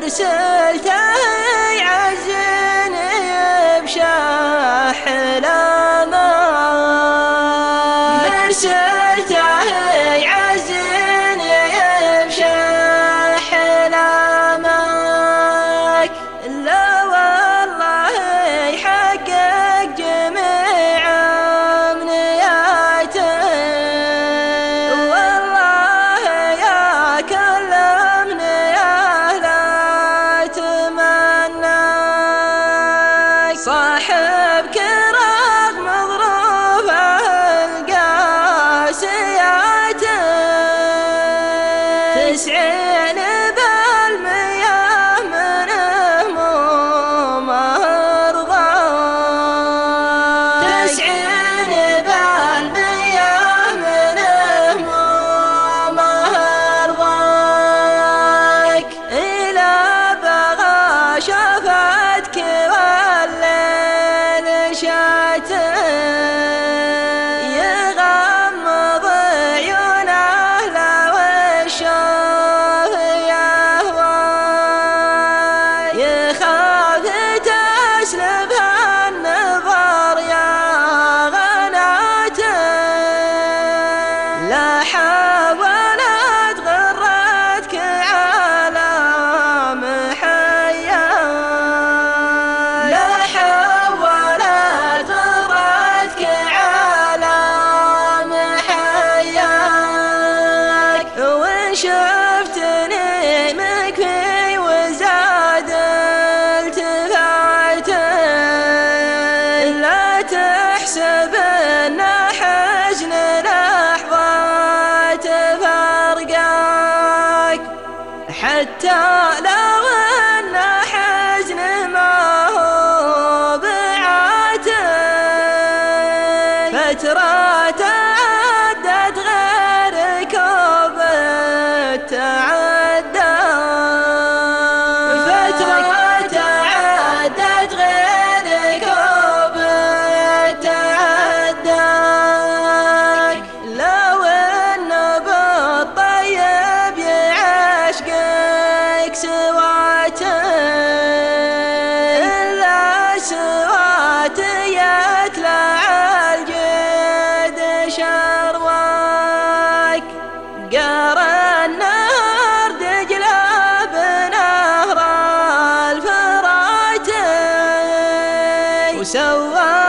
مرسلته فترة الفراتي